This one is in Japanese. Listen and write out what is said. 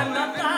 I'm not